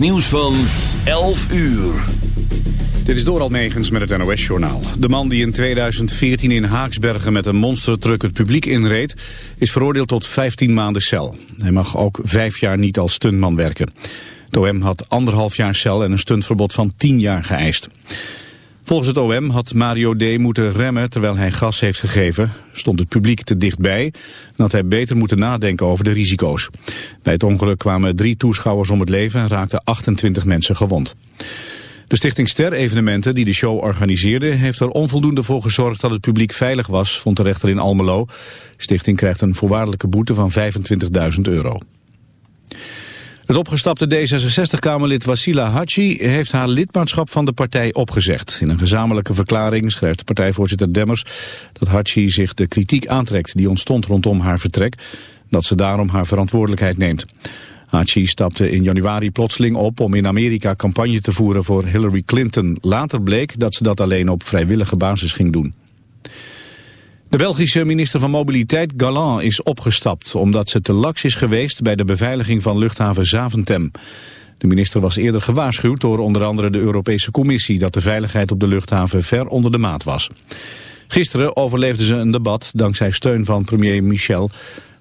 Nieuws van 11 uur. Dit is Doral Megens met het NOS-journaal. De man die in 2014 in Haaksbergen met een monstertruck het publiek inreed... is veroordeeld tot 15 maanden cel. Hij mag ook vijf jaar niet als stuntman werken. Het OM had anderhalf jaar cel en een stuntverbod van 10 jaar geëist. Volgens het OM had Mario D. moeten remmen terwijl hij gas heeft gegeven. Stond het publiek te dichtbij en had hij beter moeten nadenken over de risico's. Bij het ongeluk kwamen drie toeschouwers om het leven en raakten 28 mensen gewond. De stichting Ster Evenementen, die de show organiseerde... heeft er onvoldoende voor gezorgd dat het publiek veilig was, vond de rechter in Almelo. De stichting krijgt een voorwaardelijke boete van 25.000 euro. Het opgestapte D66-Kamerlid Wassila Hachi heeft haar lidmaatschap van de partij opgezegd. In een gezamenlijke verklaring schrijft partijvoorzitter Demmers dat Hachi zich de kritiek aantrekt die ontstond rondom haar vertrek, dat ze daarom haar verantwoordelijkheid neemt. Hachi stapte in januari plotseling op om in Amerika campagne te voeren voor Hillary Clinton. Later bleek dat ze dat alleen op vrijwillige basis ging doen. De Belgische minister van Mobiliteit Galland is opgestapt... omdat ze te laks is geweest bij de beveiliging van luchthaven Zaventem. De minister was eerder gewaarschuwd door onder andere de Europese Commissie... dat de veiligheid op de luchthaven ver onder de maat was. Gisteren overleefde ze een debat dankzij steun van premier Michel...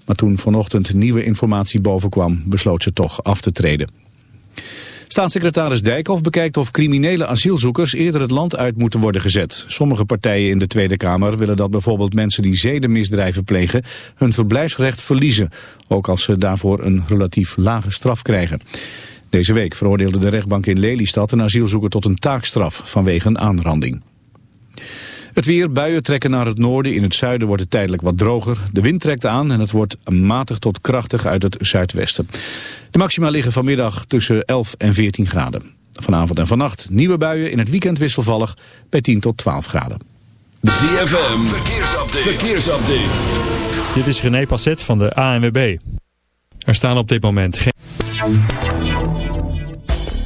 maar toen vanochtend nieuwe informatie bovenkwam... besloot ze toch af te treden. Staatssecretaris Dijkhoff bekijkt of criminele asielzoekers eerder het land uit moeten worden gezet. Sommige partijen in de Tweede Kamer willen dat bijvoorbeeld mensen die zedenmisdrijven plegen hun verblijfsrecht verliezen, ook als ze daarvoor een relatief lage straf krijgen. Deze week veroordeelde de rechtbank in Lelystad een asielzoeker tot een taakstraf vanwege een aanranding. Het weer, buien trekken naar het noorden. In het zuiden wordt het tijdelijk wat droger. De wind trekt aan en het wordt matig tot krachtig uit het zuidwesten. De maxima liggen vanmiddag tussen 11 en 14 graden. Vanavond en vannacht nieuwe buien, in het weekend wisselvallig bij 10 tot 12 graden. ZFM, verkeersupdate. verkeersupdate. Dit is René Passet van de ANWB. Er staan op dit moment geen...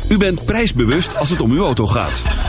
U bent prijsbewust als het om uw auto gaat.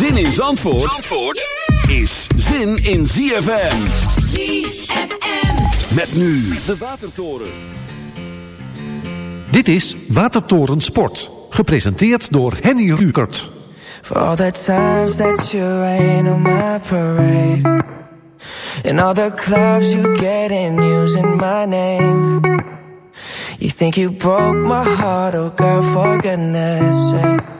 Zin in Zandvoort, Zandvoort is zin in ZFM. ZFM. Met nu de Watertoren. Dit is Watertoren Sport. Gepresenteerd door Henny Rukert. For all the times that you rain on my parade And all the clubs you get in using my name You think you broke my heart, oh girl, for goodness sake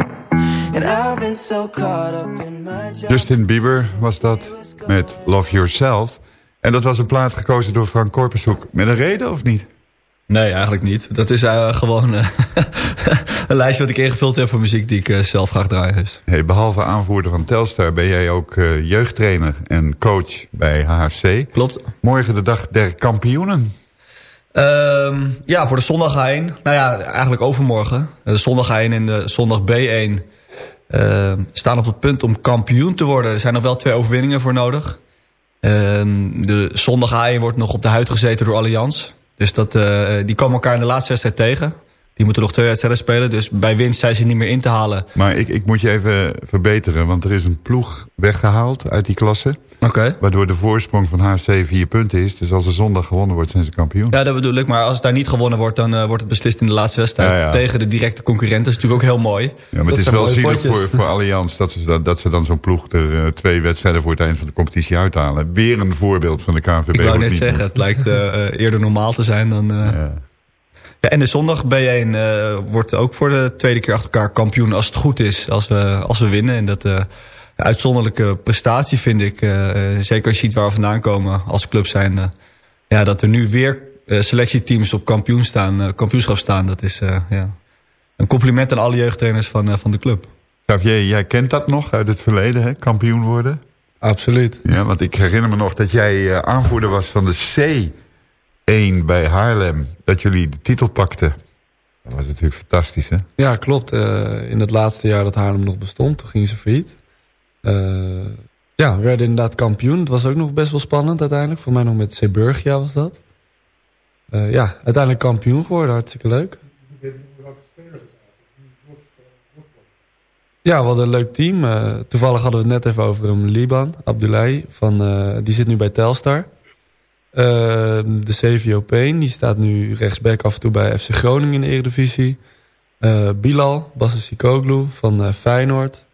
Justin Bieber was dat met Love Yourself. En dat was een plaat gekozen door Frank Korpershoek. Met een reden of niet? Nee, eigenlijk niet. Dat is uh, gewoon uh, een lijstje wat ik ingevuld heb voor muziek die ik uh, zelf graag draai. Dus. Hey, behalve aanvoerder van Telstar ben jij ook jeugdtrainer en coach bij HFC. Klopt. Morgen de dag der kampioenen. Um, ja, voor de zondag 1. Nou ja, eigenlijk overmorgen. De zondag 1 en de zondag B1 staan op het punt om kampioen te worden. Er zijn nog wel twee overwinningen voor nodig. Um, de zondag 1 wordt nog op de huid gezeten door Allianz. Dus dat, uh, die komen elkaar in de laatste wedstrijd tegen. Die moeten nog twee wedstrijden spelen. Dus bij winst zijn ze niet meer in te halen. Maar ik, ik moet je even verbeteren. Want er is een ploeg weggehaald uit die klasse. Okay. Waardoor de voorsprong van HFC vier punten is. Dus als er zondag gewonnen wordt, zijn ze kampioen. Ja, dat bedoel ik. Maar als het daar niet gewonnen wordt, dan uh, wordt het beslist in de laatste wedstrijd. Ja, ja. Tegen de directe concurrenten. Dat is natuurlijk ook heel mooi. Ja, maar dat het is wel zielig voor, voor Allianz dat ze, dat, dat ze dan zo'n ploeg er uh, twee wedstrijden voor het eind van de competitie uithalen. Weer een voorbeeld van de KNVB. Ik wou net zeggen, het lijkt uh, eerder normaal te zijn dan... Ja. Ja, en de zondag B1 uh, wordt ook voor de tweede keer achter elkaar kampioen als het goed is. Als we, als we winnen. En dat uh, uitzonderlijke prestatie vind ik. Uh, zeker als je ziet waar we vandaan komen als club zijn. ja, dat er nu weer selectieteams op kampioen staan, kampioenschap staan. Dat is ja, een compliment aan alle jeugdtrainers van, van de club. Xavier, jij kent dat nog uit het verleden, hè? kampioen worden? Absoluut. Ja, want ik herinner me nog dat jij aanvoerder was van de C... 1 bij Haarlem, dat jullie de titel pakten. Dat was natuurlijk fantastisch, hè? Ja, klopt. Uh, in het laatste jaar dat Haarlem nog bestond, toen ging ze failliet. Uh, ja, we werden inderdaad kampioen. Het was ook nog best wel spannend uiteindelijk. Voor mij nog met Zeeburgia was dat. Uh, ja, uiteindelijk kampioen geworden. Hartstikke leuk. Ja, hadden een leuk team. toevallig hadden we het net even over hem, Liban Abdullahi. Van, die zit nu bij Telstar. Uh, de CVO Peen, die staat nu rechtsback af en toe bij FC Groningen in de Eredivisie. Bilal, Sikoglu van Feyenoord.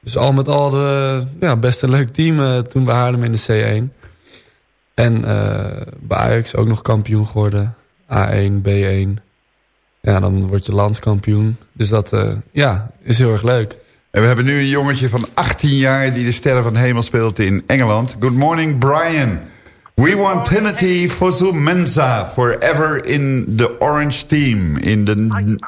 Dus al met al de, ja, best een leuk team toen bij Haarlem in de C1. En bij Ajax ook nog kampioen geworden. A1, B1. Ja, dan word je landskampioen. Dus dat ja, is heel erg leuk. En we hebben nu een jongetje van 18 jaar die de Sterren van de Hemel speelt in Engeland. Good morning, Brian. We want Trinity Fosu Mensa forever in the orange team. In the.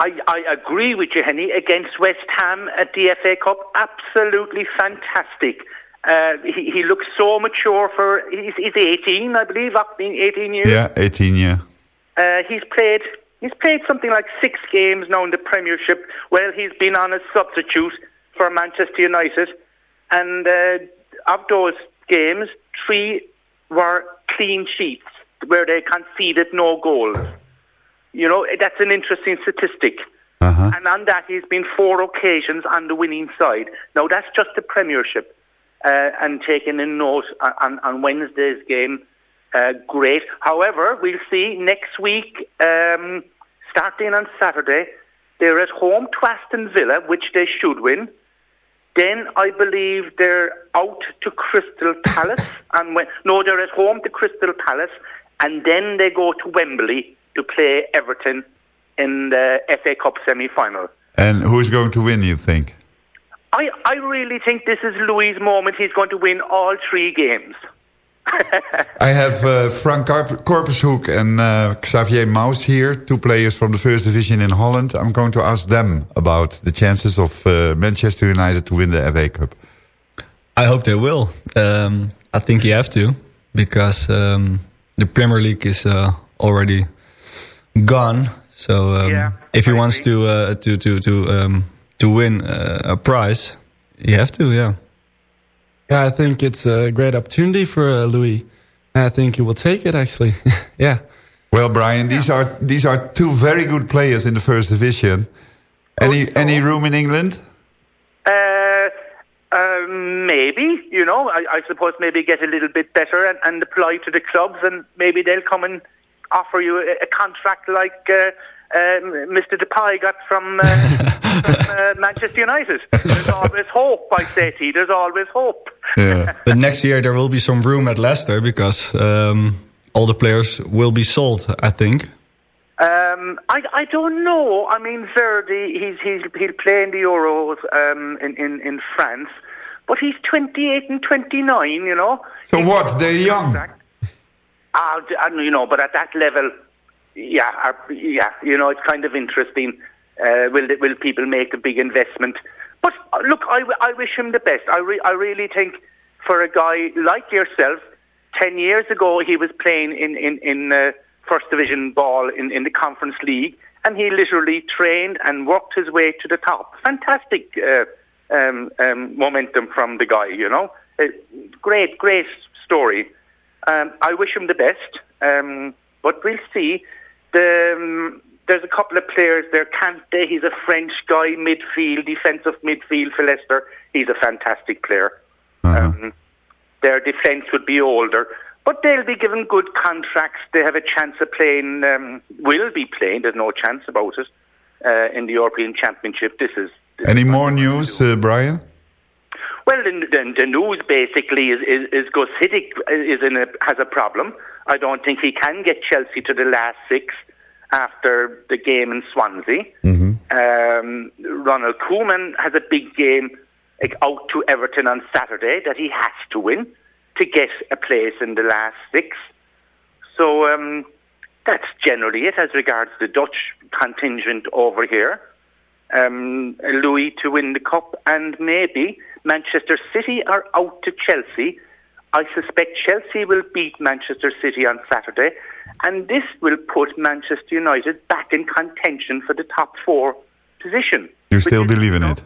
I, I, agree with you, Henny. Against West Ham at the FA Cup, absolutely fantastic. Uh, he, he looks so mature for. He's, he's 18, I believe, 18 years. Yeah, 18, yeah. Uh, he's played. He's played something like six games now in the Premiership. Well, he's been on a substitute for Manchester United, and uh, of those games, three were clean sheets where they conceded no goals. You know, that's an interesting statistic. Uh-huh. And on that, he's been four occasions on the winning side. Now, that's just the Premiership. Uh, and taking a note on, on Wednesday's game, uh, great. However, we'll see next week, um, starting on Saturday, they're at home to Aston Villa, which they should win. Then I believe they're out to Crystal Palace, and when, no, they're at home to Crystal Palace, and then they go to Wembley to play Everton in the FA Cup semi-final. And who's going to win? You think? I I really think this is Louis' moment. He's going to win all three games. I have uh, Frank Korpershoek and uh, Xavier Maus here, two players from the first division in Holland. I'm going to ask them about the chances of uh, Manchester United to win the FA Cup. I hope they will. Um, I think you have to, because um, the Premier League is uh, already gone. So um, yeah, if he wants to uh, to to to um, to win uh, a prize, you have to, yeah. Yeah, I think it's a great opportunity for uh, Louis. I think he will take it, actually. yeah. Well, Brian, these are these are two very good players in the first division. Any any room in England? Uh, uh, maybe, you know, I, I suppose maybe get a little bit better and, and apply to the clubs, and maybe they'll come and offer you a, a contract like uh, um, Mr. Depay got from, uh, from uh, Manchester United. There's always hope, I say to you. There's always hope. Yeah. but next year there will be some room at Leicester because um, all the players will be sold, I think. Um, I, I don't know. I mean, Verdi, he's, he's, he'll play in the Euros um, in, in, in France, but he's 28 and 29, you know. So what? They're young. D- I don't- you know, but at that level, yeah, are- yeah, you know, it's kind of interesting. Uh, will will people make a big investment? But uh, look, I, I wish him the best. I re- I really think for a guy like yourself, ten years ago he was playing in in in uh, first division ball in in the Conference League, and he literally trained and worked his way to the top. Fantastic uh, um, um, momentum from the guy, you know. Uh, great, great story. Um, I wish him the best, um, but we'll see. The, um, there's a couple of players there. Kante, he's a French guy, midfield, defensive midfield for Leicester. He's a fantastic player. Um, their defence would be older, but they'll be given good contracts. They have a chance of playing, um, will be playing, there's no chance about it, uh, in the European Championship. This is Any more news, uh, Brian? Well, the, the, the news basically is, is, is is in a, has a problem. I don't think he can get Chelsea to the last six after the game in Swansea. Um, Ronald Koeman has a big game like, out to Everton on Saturday that he has to win to get a place in the last six. So um, that's generally it as regards the Dutch contingent over here um, Louis to win the cup, and maybe Manchester City are out to Chelsea. I suspect Chelsea will beat Manchester City on Saturday, and this will put Manchester United back in contention for the top four position. You still believe in it?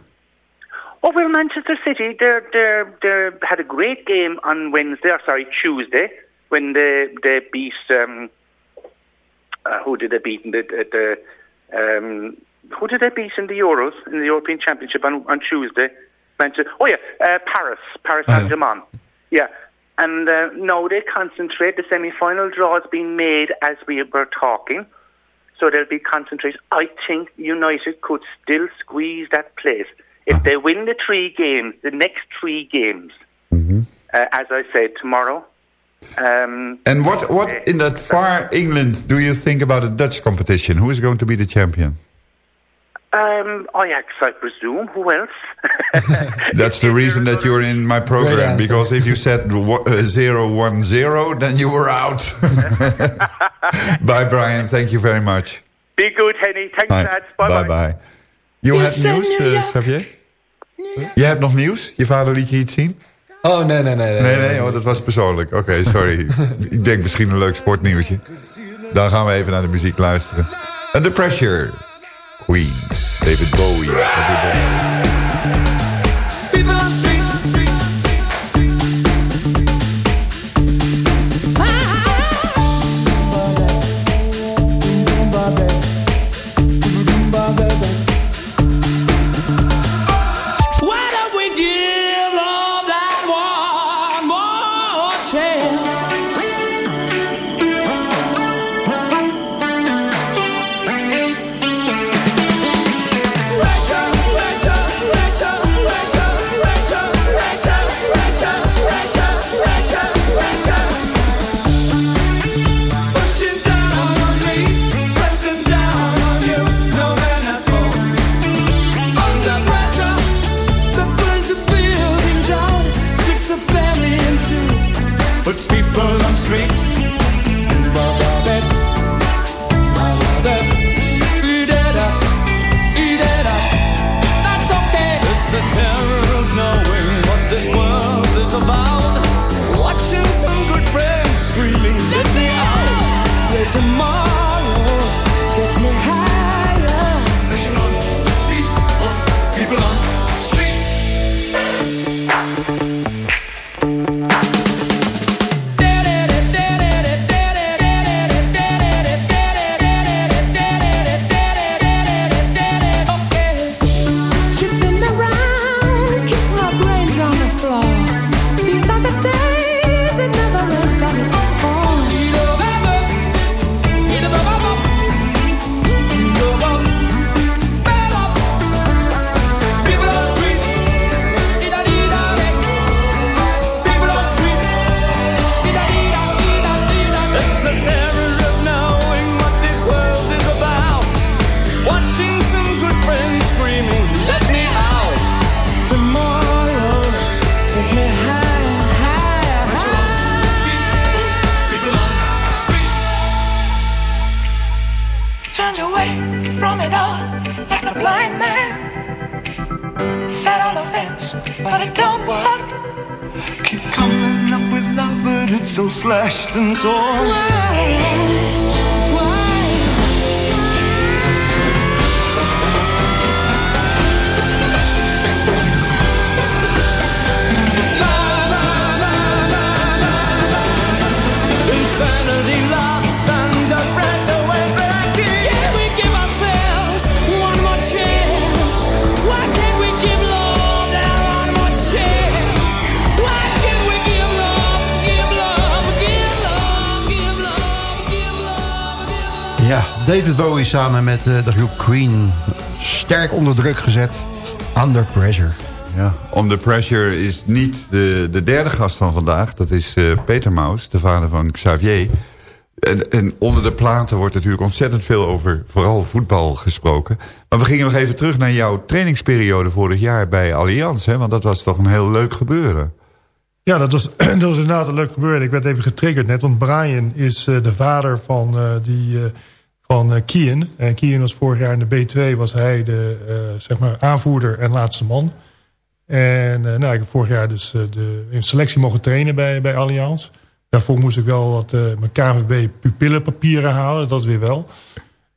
Oh well, Manchester City, they they they had a great game on Wednesday. Or sorry, Tuesday when they they beat um, uh, who did they beat in the, the, the um, who did they beat in the Euros in the European Championship on on Tuesday? Manchester. Oh yeah, uh, Paris, Paris Saint Germain. Yeah, and uh, now they concentrate. The semi-final draw has been made as we were talking, so they'll be concentrated. I think United could still squeeze that place if they win the three games, the next three games. Uh, as I said tomorrow. Um, And what, what in that far England do you think about the Dutch competition? Who is going to be the champion? Um, Ajax, I presume. Who else? That's the reason that you're in my program. Because if you said uh, zero one zero, then you were out. Bye, Brian. Thank you very much. Be good, Henny. Thanks, Bye. lads. Bye Bye bye. bye. You You have nieuws, uh. Xavier? Jij hebt nog nieuws? Je vader liet je iets zien? Oh, nee, nee, nee. Nee, Nee, nee, oh, dat was persoonlijk. Oké, sorry. Ik denk misschien een leuk sportnieuwtje. Dan gaan we even naar de muziek luisteren. And The Pressure. Queen. David Bowie. Everybody. Samen met eh, de groep Queen. Sterk onder druk gezet. Under pressure. Ja, Under Pressure is niet de, de derde gast van vandaag. Dat is eh, Peter Maus, de vader van Xavier. En, en onder de platen wordt natuurlijk ontzettend veel over vooral voetbal gesproken. Maar we gingen nog even terug naar jouw trainingsperiode vorig jaar bij Allianz. Hè? Want dat was toch een heel leuk gebeuren. Ja, dat was, dat was inderdaad een leuk gebeuren. Ik werd even getriggerd net, want Brian is eh, de vader van, eh, die, eh, van eh, Kian. En Kian was vorig jaar in de B2, was hij de eh, zeg maar aanvoerder en laatste man. En eh, nou, ik heb vorig jaar dus de, in selectie mogen trainen bij, bij Allianz. Daarvoor moest ik wel wat, mijn KVB pupillenpapieren halen, dat weer wel.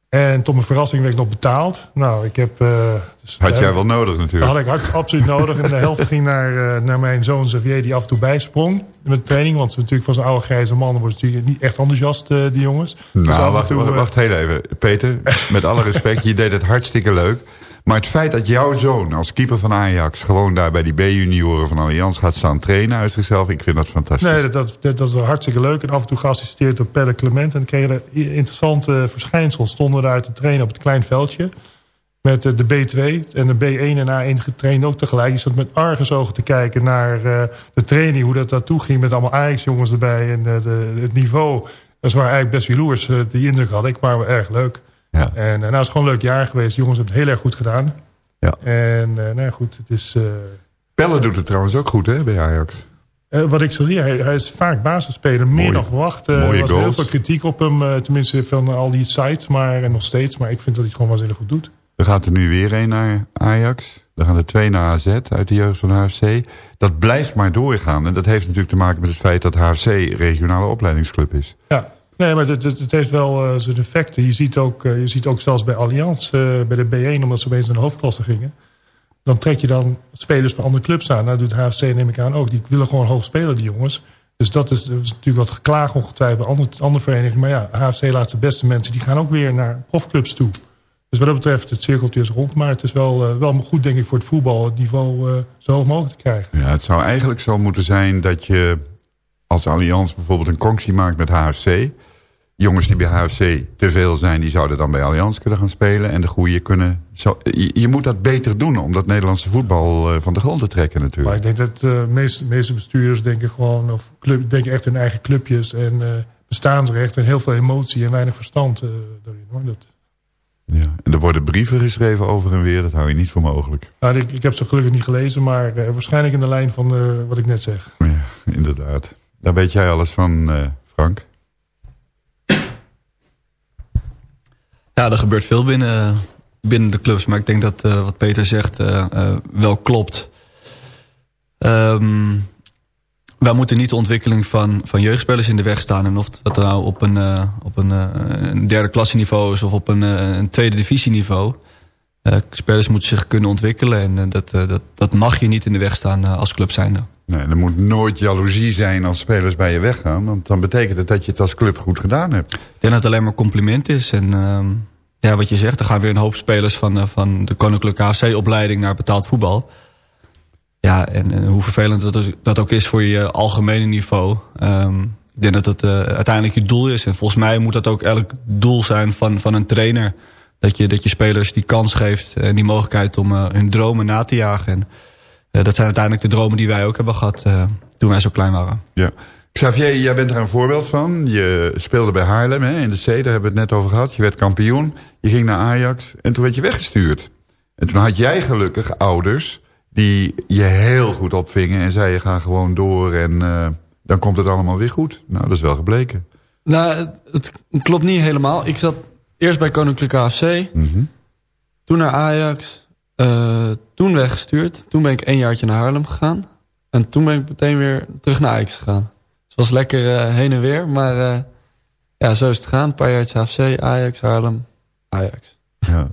En tot mijn verrassing werd ik nog betaald. Nou, ik heb... eh, dus, Had jij eh, wel nodig natuurlijk. dat had ik absoluut nodig. En de helft ging naar, eh, naar mijn zoon Xavier, die af en toe bijsprong met training. Want natuurlijk van zo'n oude grijze man worden ze natuurlijk niet echt enthousiast, die jongens. Dus Nou, en wacht, toe, wacht, wacht heel even. Peter, met alle respect, je deed het hartstikke leuk. Maar het feit dat jouw zoon als keeper van Ajax... gewoon daar bij die B-junioren van Allianz gaat staan trainen uit zichzelf... ik vind dat fantastisch. Nee, dat, dat, dat, is hartstikke leuk. En af en toe geassisteerd door Pelle Clement. En kregen we interessante verschijnsels. Stonden daar te trainen op het klein veldje. Met eh, de B2 en de B1 en A1 getraind ook tegelijk. Je zat met argusogen te kijken naar eh, de training. Hoe dat daartoe ging met allemaal Ajax-jongens erbij. En eh, de, het niveau. Dat waren eigenlijk best jaloers. die indruk had ik. Maar erg leuk. Ja. En eh, nou, het is gewoon een leuk jaar geweest. De jongens hebben het heel erg goed gedaan. Ja. En eh, nou ja, goed, het is... eh, Pelle doet het trouwens ook goed hè, bij Ajax. wat ik zo zie, hij, hij is vaak basisspeler, meer dan verwacht. Er mooie was heel goals. veel kritiek op hem, tenminste van al die sites, maar en nog steeds. Maar ik vind dat hij het gewoon waanzinnig goed doet. Er gaat er nu weer een naar Ajax. Er gaan er twee naar AZ uit de jeugd van HFC. Dat blijft maar doorgaan. En dat heeft natuurlijk te maken met het feit dat HFC regionale opleidingsclub is. Ja, nee, maar het, heeft wel eh, zijn effecten. Je ziet, ook, eh, je ziet ook zelfs bij Allianz, eh, bij de B1, omdat ze opeens naar de hoofdklasse gingen. Dan trek je dan spelers van andere clubs aan. Nou doet HFC, neem ik aan, ook. Die willen gewoon hoog spelen, die jongens. Dus dat is, natuurlijk wat geklaag ongetwijfeld bij andere, andere verenigingen. Maar ja, HFC laat zijn beste mensen, die gaan ook weer naar profclubs toe. Dus wat dat betreft, het cirkeltje is rond. Maar het is wel, wel goed, denk ik, voor het voetbal het niveau zo hoog mogelijk te krijgen. Ja, het zou eigenlijk zo moeten zijn dat je als Allianz bijvoorbeeld een conctie maakt met HFC. Jongens die bij HFC te veel zijn, die zouden dan bij Allianz kunnen gaan spelen. En de goede kunnen... Zo, je, je moet dat beter doen om dat Nederlandse voetbal eh, van de grond te trekken Maar natuurlijk. ik denk dat de meeste, meeste bestuurders denken gewoon, of club, denken echt hun eigen clubjes en eh, bestaansrecht en heel veel emotie en weinig verstand eh daarin. Hoor. Dat, Ja. En er worden brieven geschreven over en weer, dat hou je niet voor mogelijk. nou, ik, ik heb ze gelukkig niet gelezen, maar eh, waarschijnlijk in de lijn van eh, wat ik net zeg. Ja, inderdaad. Daar weet jij alles van, eh, Frank. Ja, er gebeurt veel binnen, binnen de clubs. Maar ik denk dat eh, wat Peter zegt eh, eh, wel klopt. Ehm, wij moeten niet de ontwikkeling van, van jeugdspelers in de weg staan. En of dat nou op een, op een, derde klasse niveau is... of op een, een tweede divisie niveau. Eh, spelers moeten zich kunnen ontwikkelen. En eh, dat, eh, dat, dat mag je niet in de weg staan eh, als club zijnde. Nee, er moet nooit jaloezie zijn als spelers bij je weggaan. Want dan betekent het dat je het als club goed gedaan hebt. Ik denk dat het alleen maar compliment is. En ehm, ja, wat je zegt, er gaan weer een hoop spelers van, eh, van de Koninklijke AFC-opleiding naar betaald voetbal. Ja, en, en hoe vervelend dat, is- dat ook is voor je algemene niveau. Ehm, ik denk dat eh, uiteindelijk je doel is. En volgens mij moet dat ook elk doel zijn van, van een trainer. Dat je, dat je spelers die kans geeft en die mogelijkheid om eh, hun dromen na te jagen. En eh, dat zijn uiteindelijk de dromen die wij ook hebben gehad eh, toen wij zo klein waren. Ja. Xavier, jij bent er een voorbeeld van. Je speelde bij Haarlem hè, in de C, daar hebben we het net over gehad. Je werd kampioen, je ging naar Ajax en toen werd je weggestuurd. En toen had jij gelukkig ouders die je heel goed opvingen... en zeiden ga gewoon door en eh, dan komt het allemaal weer goed. Nou, dat is wel gebleken. Nou, het klopt niet helemaal. Ik zat eerst bij Koninklijke AFC. Mhm. Toen naar Ajax. eh, toen weggestuurd. Toen ben ik een jaartje naar Haarlem gegaan. En toen ben ik meteen weer terug naar Ajax gegaan. Dus het was lekker eh, heen en weer. Maar eh, ja, zo is het gegaan. Een paar jaartjes AFC, Ajax, Haarlem, Ajax. Ja.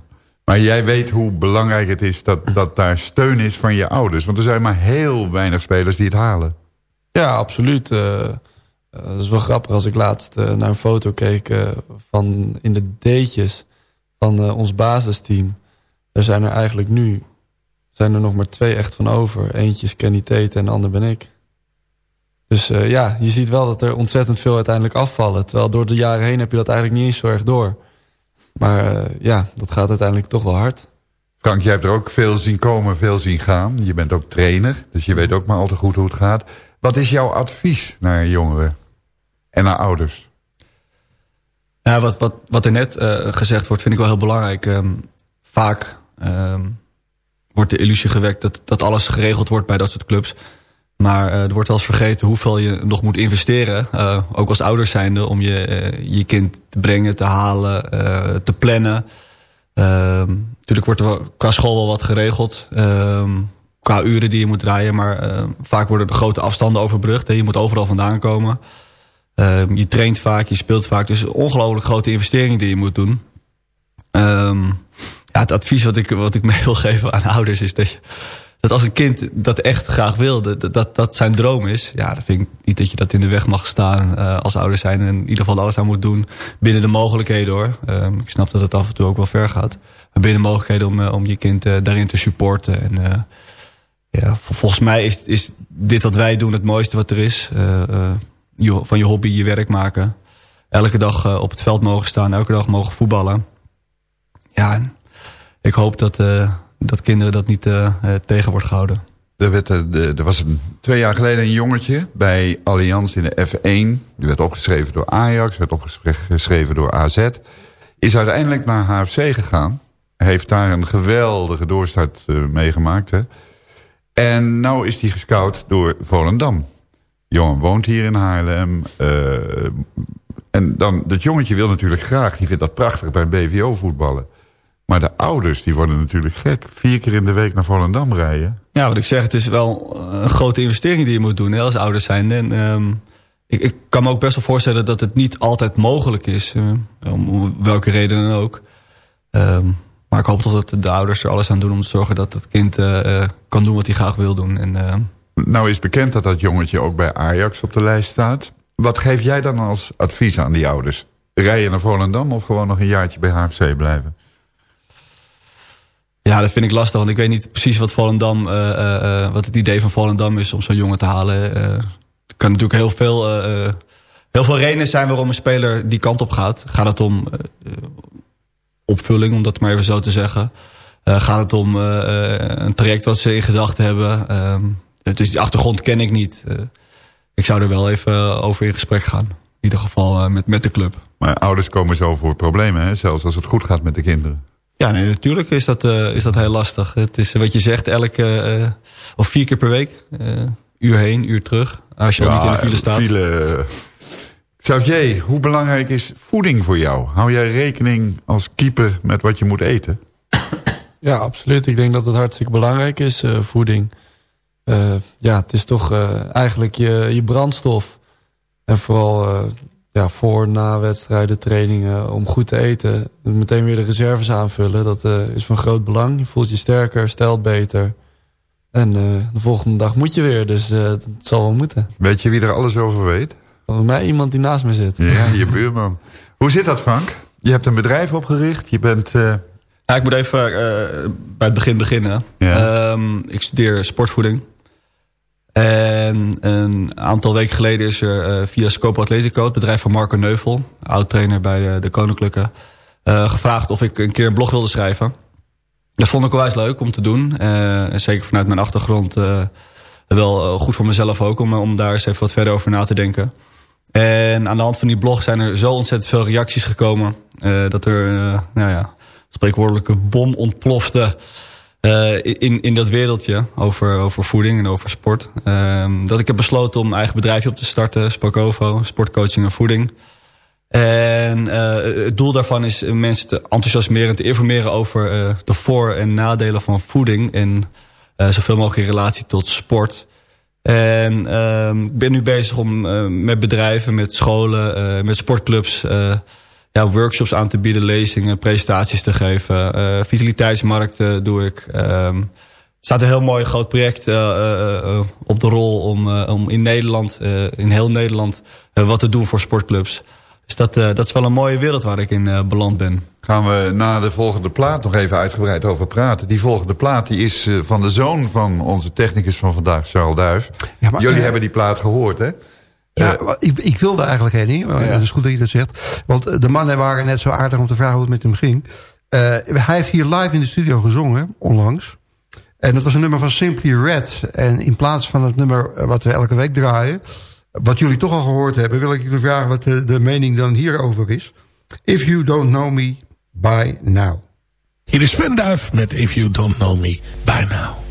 Maar jij weet hoe belangrijk het is dat, dat daar steun is van je ouders. Want er zijn maar heel weinig spelers die het halen. Ja, absoluut. Dat is wel grappig als ik laatst eh, naar een foto keek eh, van in de D'tjes van ons basisteam. Er zijn er eigenlijk nu zijn er nog maar twee echt van over. Eentje is Kenny Tate en de ander ben ik. Dus ja, je ziet wel dat er ontzettend veel uiteindelijk afvallen. Terwijl door de jaren heen heb je dat eigenlijk niet eens zo erg door. Maar ja, dat gaat uiteindelijk toch wel hard. Frank, jij hebt er ook veel zien komen, veel zien gaan. Je bent ook trainer, dus je weet ook maar al te goed hoe het gaat. Wat is jouw advies naar jongeren en naar ouders? Ja, wat, wat, wat er net eh, gezegd wordt, vind ik wel heel belangrijk. Ehm, vaak ehm, wordt de illusie gewekt dat, dat alles geregeld wordt bij dat soort clubs. Maar eh, er wordt wel eens vergeten hoeveel je nog moet investeren. eh, ook als ouders zijnde, om je, je kind te brengen, te halen, te plannen. Ehm, natuurlijk wordt er wel, qua school wel wat geregeld. qua uren die je moet draaien. Maar vaak worden er grote afstanden overbrugd. Je moet overal vandaan komen. Ehm, je traint vaak, je speelt vaak. Dus ongelooflijk grote investering die je moet doen. Ehm, ja, het advies wat ik, wat ik mee wil geven aan ouders is dat, je, dat als een kind dat echt graag wil, dat, dat zijn droom is. Ja, dan vind ik niet dat je dat in de weg mag staan eh, als ouders zijn. En in ieder geval alles aan moet doen binnen de mogelijkheden hoor. Ehm, ik snap dat het af en toe ook wel ver gaat. Maar binnen de mogelijkheden om, eh, om je kind eh, daarin te supporten. En ja, vol- volgens mij is, is dit wat wij doen het mooiste wat er is. Van je hobby je werk maken. Elke dag eh, op het veld mogen staan. Elke dag mogen voetballen. Ja, ik hoop dat, eh, dat kinderen dat niet eh, tegen wordt gehouden. Er, werd, er was twee jaar geleden een jongetje bij Allianz in de F1. Die werd opgeschreven door Ajax, werd opgeschreven door AZ. Is uiteindelijk naar HFC gegaan. Heeft daar een geweldige doorstart eh, meegemaakt. En nou is hij gescout door Volendam. Jongen woont hier in Haarlem. eh, en dan, dat jongetje wil natuurlijk graag, die vindt dat prachtig bij een BVO voetballen. Maar de ouders die worden natuurlijk gek. Vier keer in de week naar Volendam rijden. Ja, wat ik zeg, het is wel een grote investering die je moet doen als ouders zijn. En ehm, ik, ik kan me ook best wel voorstellen dat het niet altijd mogelijk is. eh, om, welke reden dan ook. Ehm, maar ik hoop toch dat de ouders er alles aan doen om te zorgen dat het kind eh, eh, kan doen wat hij graag wil doen. En, ehm, Nou is bekend dat dat jongetje ook bij Ajax op de lijst staat. Wat geef jij dan als advies aan die ouders? Rijden naar Volendam of gewoon nog een jaartje bij HFC blijven? Ja, dat vind ik lastig, want ik weet niet precies wat Volendam, eh, eh, eh, wat het idee van Volendam is om zo'n jongen te halen. Er kan natuurlijk heel veel, heel veel redenen zijn waarom een speler die kant op gaat. Gaat het om opvulling, om dat maar even zo te zeggen. Gaat het om een traject wat ze in gedachten hebben. Dus die achtergrond ken ik niet. Eh, ik zou er wel even eh, over in gesprek gaan. In ieder geval eh, met, met de club. Maar ouders komen zo voor problemen, hè? zelfs als het goed gaat met de kinderen. Ja, nee, natuurlijk is dat, eh, is dat heel lastig. Het is wat je zegt, elke, eh, of vier keer per week. eh, uur heen, uur terug. Als je al niet in de file staat. File. Xavier, hoe belangrijk is voeding voor jou? Hou jij rekening als keeper met wat je moet eten? Ja, absoluut. Ik denk dat het hartstikke belangrijk is, eh, voeding. Eh, ja, het is toch eh, eigenlijk je, je brandstof. En vooral eh, ja, voor, na wedstrijden, trainingen, om goed te eten. Meteen weer de reserves aanvullen, dat eh, is van groot belang. Je voelt je sterker, stelt beter. En eh, de volgende dag moet je weer, dus eh, het zal wel moeten. Weet je wie er alles over weet? Volgens mij iemand die naast me zit. Ja, je buurman. Hoe zit dat, Frank? Je hebt een bedrijf opgericht. Je bent... eh, Ja, ik moet even eh, bij het begin beginnen. Ehm, ik studeer sportvoeding. En een aantal weken geleden is er eh, via Scope Atletico, het bedrijf van Marco Neuvel, oud-trainer bij de, de Koninklijke, eh, gevraagd of ik een keer een blog wilde schrijven. Dat vond ik wel eens leuk om te doen. Eh, en zeker vanuit mijn achtergrond wel goed voor mezelf ook, om, om daar eens even wat verder over na te denken. En aan de hand van die blog zijn er zo ontzettend veel reacties gekomen. dat er, eh, nou ja, spreekwoordelijke bom ontplofte eh, in, in dat wereldje over, over voeding en over sport. Ehm, dat ik heb besloten om eigen bedrijfje op te starten, Spokovo, sportcoaching en voeding. En uh, het doel daarvan is mensen te enthousiasmeren en te informeren over uh, de voor- en nadelen van voeding. En zoveel mogelijk in relatie tot sport. En ik ben nu bezig om met bedrijven, met scholen, met sportclubs... ja, workshops aan te bieden, lezingen, presentaties te geven. vitaliteitsmarkten doe ik. Um, er staat een heel mooi groot project op de rol om, om in Nederland, in heel Nederland, wat te doen voor sportclubs. Dus dat, uh, dat is wel een mooie wereld waar ik in uh, beland ben. Gaan we na de volgende plaat nog even uitgebreid over praten. Die volgende plaat die is uh, van de zoon van onze technicus van vandaag, Charles Duif. Ja, maar, Jullie hebben die plaat gehoord, hè? Ja, ik, ik wilde eigenlijk heen niet. Ja. Het is goed dat je dat zegt. Want de mannen waren net zo aardig om te vragen hoe het met hem ging. hij heeft hier live in de studio gezongen, onlangs. En dat was een nummer van Simply Red. En in plaats van het nummer wat we elke week draaien wat jullie toch al gehoord hebben... wil ik jullie vragen wat de, de mening dan hierover is. If You Don't Know Me By Now. Hier is Sven Duif met If You Don't Know Me By Now.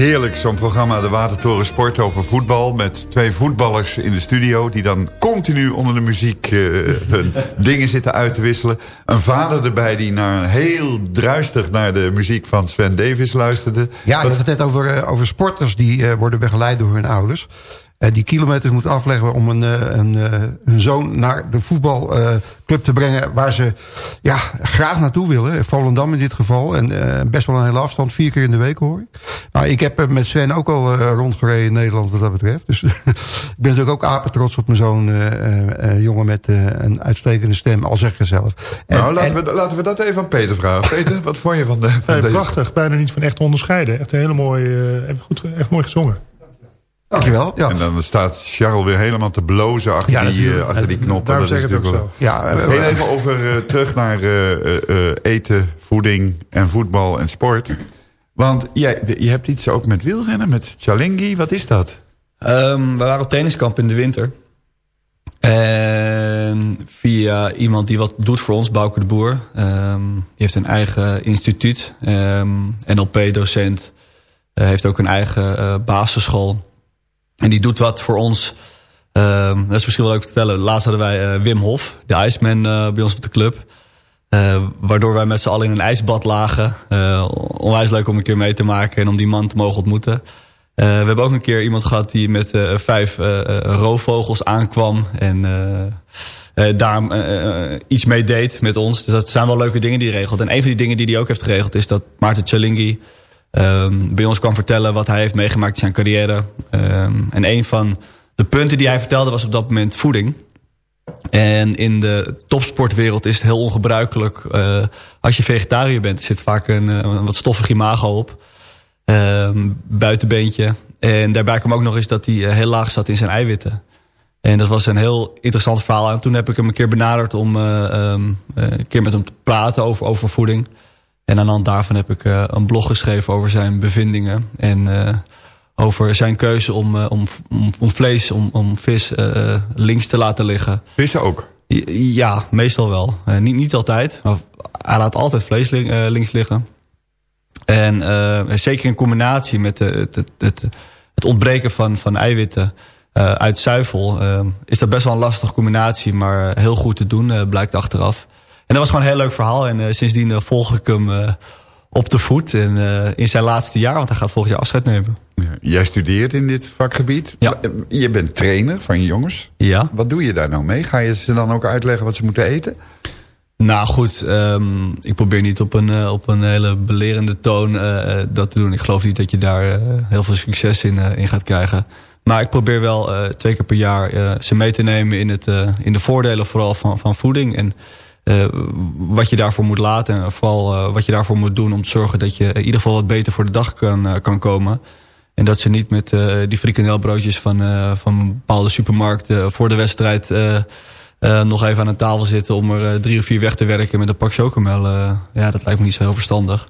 Heerlijk, zo'n programma De Watertoren Sport over voetbal... met twee voetballers in de studio... die dan continu onder de muziek uh, hun dingen zitten uit te wisselen. Een vader erbij die naar, heel druistig naar de muziek van Sven Davis luisterde. Ja, je had het net over, uh, over sporters die uh, worden begeleid door hun ouders. Eh, die kilometers moeten afleggen om een, eh, een, eh, hun zoon naar de voetbalclub te brengen... waar ze ja, graag naartoe willen. Volendam in dit geval. En eh, best wel een hele afstand, vier keer in de week hoor ik. Nou, ik heb met Sven ook al eh, rondgereden in Nederland wat dat betreft. Dus ik ben natuurlijk ook apen trots op mijn zoon. eh, eh, eh, jongen met eh, een uitstekende stem, al zeg ik het zelf. En- nou, laten, en- we, laten we dat even aan Peter vragen. Peter, wat vond je van, de, van Nee, deze... prachtig, bijna niet van echt te onderscheiden. Echt een hele mooie, goed, echt mooi gezongen. Dankjewel. Ja. En dan staat Charles weer helemaal te blozen achter, Ja, die, eh, achter die knoppen. Daarom Dat zeg is ik het ook natuurlijk zo. Ja, Heel even over eh, terug naar eh, eten, voeding en voetbal en sport. Want jij, je hebt iets ook met wielrennen, met Chalingi. Wat is dat? Ehm, we waren op tenniskamp in de winter. En via iemand die wat doet voor ons, Bouke de Boer. ehm, die heeft een eigen instituut. ehm, NLP-docent. eh, heeft ook een eigen eh, basisschool. En die doet wat voor ons. Ehm, dat is misschien wel leuk te vertellen. Laatst hadden wij eh, Wim Hof, de Iceman, eh, bij ons op de club. Eh, waardoor wij met z'n allen in een ijsbad lagen. Onwijs leuk om een keer mee te maken en om die man te mogen ontmoeten. We hebben ook een keer iemand gehad die met vijf roofvogels aankwam. En daar iets mee deed met ons. Dus dat zijn wel leuke dingen die hij regelt. En een van die dingen die hij ook heeft geregeld is dat Maarten Chalingi... ehm, bij ons kwam vertellen wat hij heeft meegemaakt in zijn carrière. Ehm, en een van de punten die hij vertelde was op dat moment voeding. En in de topsportwereld is het heel ongebruikelijk. eh, als je vegetariër bent, zit vaak een, eh, een wat stoffig imago op. Ehm, buitenbeentje. En daarbij kwam ook nog eens dat hij eh, heel laag zat in zijn eiwitten. En dat was een heel interessant verhaal. En toen heb ik hem een keer benaderd om een keer met hem te praten over, over voeding. En aan de hand daarvan heb ik eh, een blog geschreven over zijn bevindingen. En eh, over zijn keuze om, eh, om, om, vlees, om, om vis links te laten liggen. Vissen ook? Ja, meestal wel. Niet, niet altijd. Maar hij laat altijd vlees link- links liggen. En zeker in combinatie met het, het, het, het ontbreken van, van eiwitten uit zuivel... is dat best wel een lastige combinatie, maar heel goed te doen, blijkt achteraf. En dat was gewoon een heel leuk verhaal. En eh, sindsdien eh, volg ik hem eh, op de voet en, in zijn laatste jaar... want hij gaat volgend jaar afscheid nemen. Jij studeert in dit vakgebied. Ja. Je bent trainer van jongens. Ja. Wat doe je daar nou mee? Ga je ze dan ook uitleggen wat ze moeten eten? Nou goed, ehm, ik probeer niet op een, op een hele belerende toon dat te doen. Ik geloof niet dat je daar heel veel succes in, in gaat krijgen. Maar ik probeer wel twee keer per jaar ze mee te nemen in, het, in de voordelen vooral van, van voeding. En eh, wat je daarvoor moet laten. En vooral eh, wat je daarvoor moet doen om te zorgen dat je in ieder geval wat beter voor de dag kan, eh, kan komen. En dat ze niet met die frikandelbroodjes van, van een bepaalde supermarkt eh, voor de wedstrijd... nog even aan een tafel zitten om er drie of vier weg te werken met een pak chocomel. ja, dat lijkt me niet zo heel verstandig.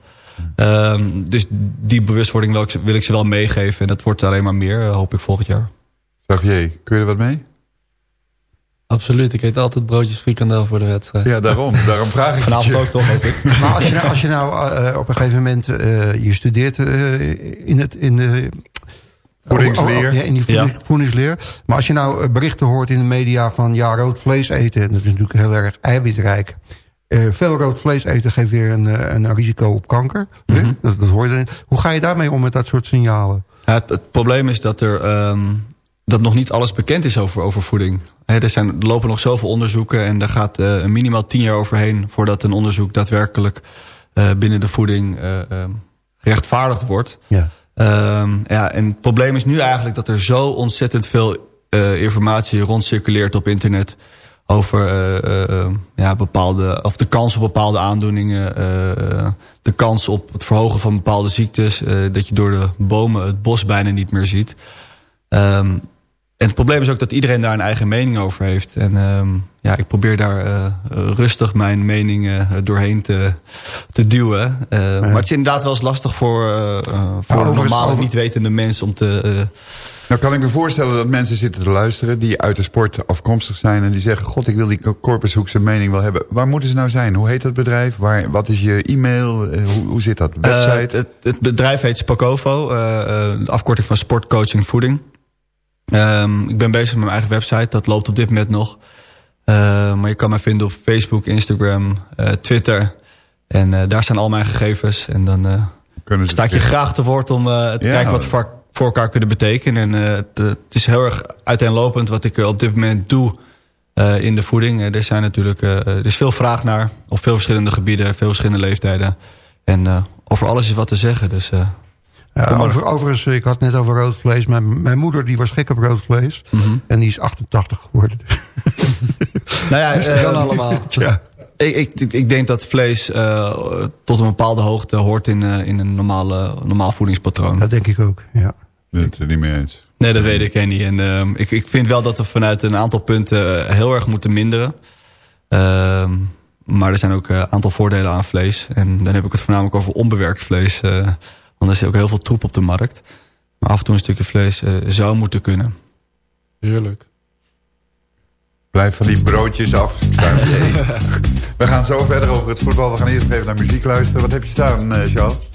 Ehm, dus die bewustwording wil ik, ze- wil ik ze wel meegeven. En dat wordt alleen maar meer, hoop ik volgend jaar. Xavier, kun je er wat mee? Absoluut, ik eet altijd broodjes frikandel voor de wedstrijd. Ja, daarom. Daarom vraag ik Vanavond het je. ook toch, hoop ik. Maar als je nou, als je nou eh, op een gegeven moment... eh, je studeert eh, in, het, in de... Voedingsleer. Oh, oh, ja, in die Ja. voedingsleer. Maar als je nou berichten hoort in de media van... ja, rood vlees eten, dat is natuurlijk heel erg eiwitrijk. Eh, veel rood vlees eten geeft weer een, een risico op kanker. Mhm. dat, dat hoor je erin. Hoe ga je daarmee om met dat soort signalen? Ja, het, het probleem is dat er ehm, dat nog niet alles bekend is over, over voeding. Er, zijn, er lopen nog zoveel onderzoeken en daar gaat eh, minimaal tien jaar overheen voordat een onderzoek daadwerkelijk eh, binnen de voeding ehm, gerechtvaardigd wordt. Ja. Ehm, ja, en het probleem is nu eigenlijk dat er zo ontzettend veel informatie rondcirculeert op internet over eh, eh, eh, ja, bepaalde, of de kans op bepaalde aandoeningen, de kans op het verhogen van bepaalde ziektes, dat je door de bomen het bos bijna niet meer ziet. Ehm, en het probleem is ook dat iedereen daar een eigen mening over heeft. En ehm, ja, ik probeer daar eh, rustig mijn mening eh, doorheen te, te duwen. Eh, Maar het is inderdaad wel eens lastig voor, voor normale, over- niet wetende mensen om te... Nou kan ik me voorstellen dat mensen zitten te luisteren... die uit de sport afkomstig zijn en die zeggen... god, ik wil die Corpushoekse mening wel hebben. Waar moeten ze nou zijn? Hoe heet dat bedrijf? Waar, wat is je e-mail? Hoe, hoe zit dat? Website? Het, het bedrijf heet Spacovo, de afkorting van Sport Coaching Voeding. Ehm, ik ben bezig met mijn eigen website, dat loopt op dit moment nog. Eh, maar je kan mij vinden op Facebook, Instagram, eh, Twitter. En eh, daar staan al mijn gegevens. En dan eh, sta ik je graag te woord om te Ja. kijken wat voor, voor elkaar kunnen betekenen. En het, het is heel erg uiteenlopend wat ik op dit moment doe in de voeding. Er, zijn natuurlijk, er is veel vraag naar op veel verschillende gebieden, veel verschillende leeftijden. En over alles is wat te zeggen. Dus, over, overigens, ik had net over rood vlees. Mijn, mijn moeder die was gek op rood vlees. En die is 88 geworden. Nou ja, Dus dat kan eh, allemaal. Ja. Ik, ik, ik denk dat vlees eh, tot een bepaalde hoogte hoort in, eh, in een normale, normaal voedingspatroon. Dat denk ik ook, ja. Ben het er niet mee eens. Nee, dat weet ik hè, niet. En, ehm, ik, ik vind wel dat we vanuit een aantal punten heel erg moeten minderen. Ehm, maar er zijn ook een aantal voordelen aan vlees. En dan heb ik het voornamelijk over onbewerkt vlees. Want er is ook heel veel troep op de markt. Maar af en toe een stukje vlees eh, zou moeten kunnen. Heerlijk. Blijf van die broodjes af. We gaan zo verder over het voetbal. We gaan eerst even naar muziek luisteren. Wat heb je staan, eh Charles?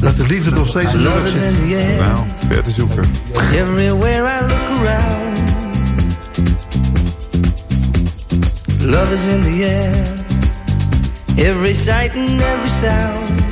Dat de liefde nog steeds een Love is in the air. Nou, ver te zoeken. Everywhere I look around, love is in the air. Every sight and every sound.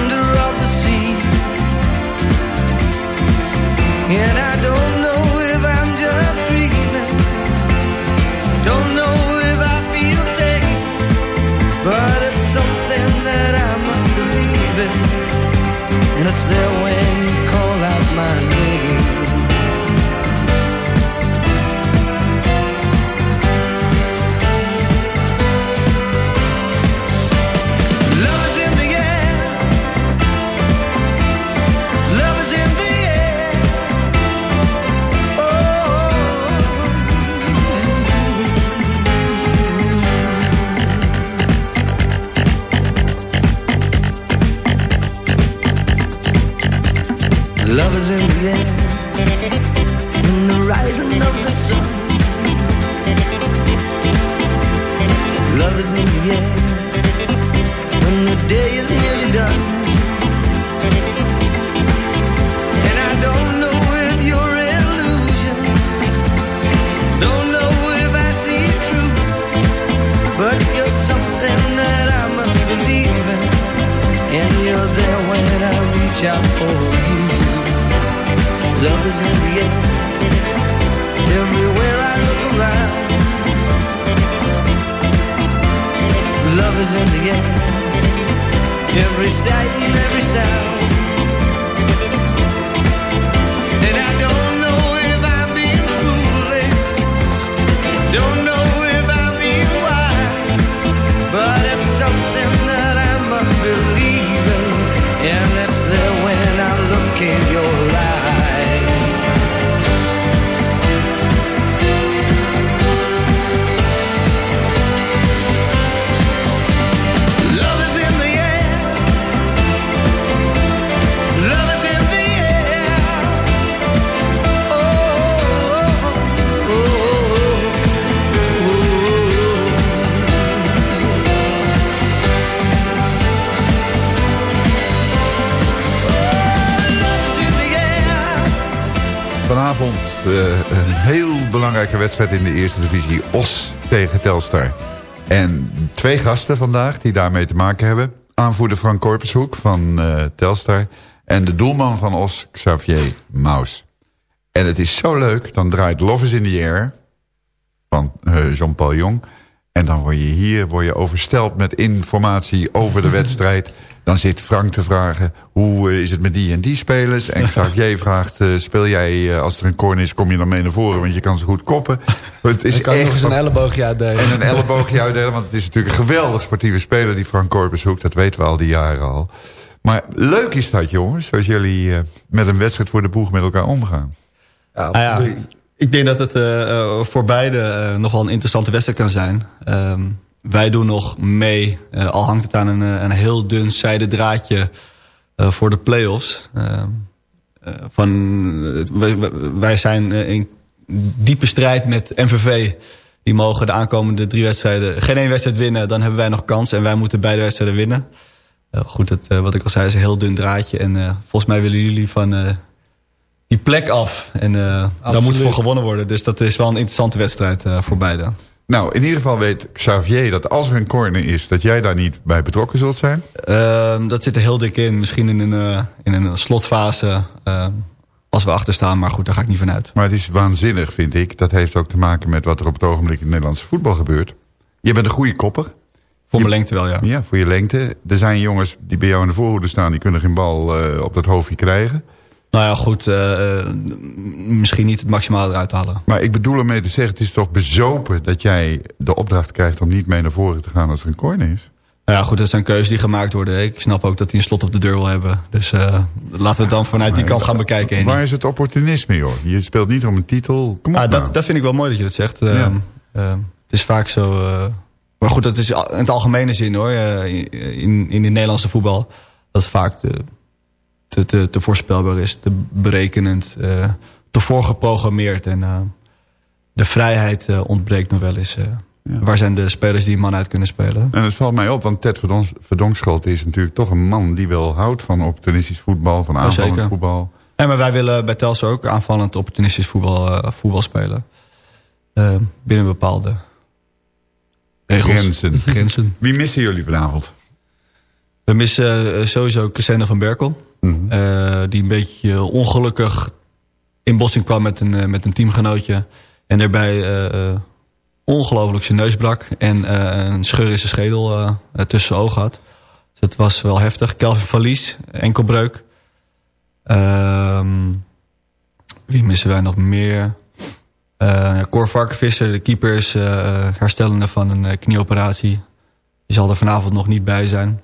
but it's something that I must believe in. And it's there Vanavond eh, een heel belangrijke wedstrijd in de eerste divisie. Os tegen Telstar. En twee gasten vandaag die daarmee te maken hebben. Aanvoerder Frank Korpershoek van eh, Telstar. En de doelman van Os, Xavier Maus. En het is zo leuk. Dan draait Love is in the Air van eh, Jean-Paul Jong. En dan word je hier word je oversteld met informatie over de wedstrijd. Dan zit Frank te vragen, hoe eh, is het met die en die spelers? En Xavier vraagt, eh, speel jij eh, als er een corner is, kom je dan mee naar voren? Want je kan ze goed koppen. Het is Ik kan echt een elleboogje uitdelen. En een elleboogje uitdelen, want het is natuurlijk een geweldig sportieve speler, die Frank Korpershoek. Dat weten we al die jaren al. Maar leuk is dat, jongens, zoals jullie eh, met een wedstrijd voor de boeg met elkaar omgaan. Nou ja, ik denk dat het eh, eh, voor beide eh, nog wel een interessante wedstrijd kan zijn. Ehm, wij doen nog mee, al hangt het aan een, een heel dun zijden draadje voor de play-offs. Ehm, eh, van, wij, zijn in diepe strijd met MVV. Die mogen de aankomende drie wedstrijden geen één wedstrijd winnen. Dan hebben wij nog kans en wij moeten beide wedstrijden winnen. Goed, wat ik al zei is een heel dun draadje. En volgens mij willen jullie van die plek af. En eh, daar moet voor gewonnen worden. Dus dat is wel een interessante wedstrijd eh, voor beide. Nou, in ieder geval weet Xavier dat als er een corner is... dat jij daar niet bij betrokken zult zijn. Ehm, dat zit er heel dik in. Misschien in een, eh, in een slotfase ehm, als we achter staan. Maar goed, daar ga ik niet vanuit. Maar het is waanzinnig, vind ik. Dat heeft ook te maken met wat er op het ogenblik in het Nederlandse voetbal gebeurt. Je bent een goede kopper. Voor mijn lengte wel, ja. Ja, voor je lengte. Er zijn jongens die bij jou in de voorhoede staan... die kunnen geen bal eh, op dat hoofdje krijgen. Nou ja, goed. eh, eh, misschien niet het maximale eruit halen. Maar ik bedoel ermee te zeggen... het is toch bezopen dat jij de opdracht krijgt... om niet mee naar voren te gaan als er een corner is. Nou ja, goed, dat zijn keuzes die gemaakt worden. Ik snap ook dat hij een slot op de deur wil hebben. Dus eh, laten we het dan vanuit die kant gaan bekijken. Waar is het opportunisme, joh? Je speelt niet om een titel. Kom op Ah, nou. dat, dat vind ik wel mooi dat je dat zegt. Ja. Ehm, ehm, het is vaak zo... maar goed, dat is in het algemene zin hoor. eh, in, in het Nederlandse voetbal. Dat het vaak te, te, te, te voorspelbaar is. Te berekenend. eh, te voorgeprogrammeerd. En eh, de vrijheid eh, ontbreekt nog wel eens. Waar zijn de spelers die een man uit kunnen spelen? En het valt mij op, want Ted Verdonkschot is natuurlijk toch een man... die wel houdt van opportunistisch voetbal, van Oh, aanvallend voetbal. Ja, maar wij willen bij Telstar ook aanvallend opportunistisch voetbal, voetbal spelen. Binnen bepaalde regels. Grenzen. Grenzen. Wie missen jullie vanavond? We missen eh, sowieso Cassandra van Berkel. Eh, die een beetje ongelukkig in botsing kwam met een, eh, met een teamgenootje. En daarbij eh, ongelooflijk zijn neus brak. En een scheur in zijn schedel tussen zijn ogen had. Dus dat was wel heftig. Kelvin Valies, enkelbreuk. Ehm, wie missen wij nog meer? Cor Varkenvisser, de keeper, is herstellende van een knieoperatie. Die zal er vanavond nog niet bij zijn.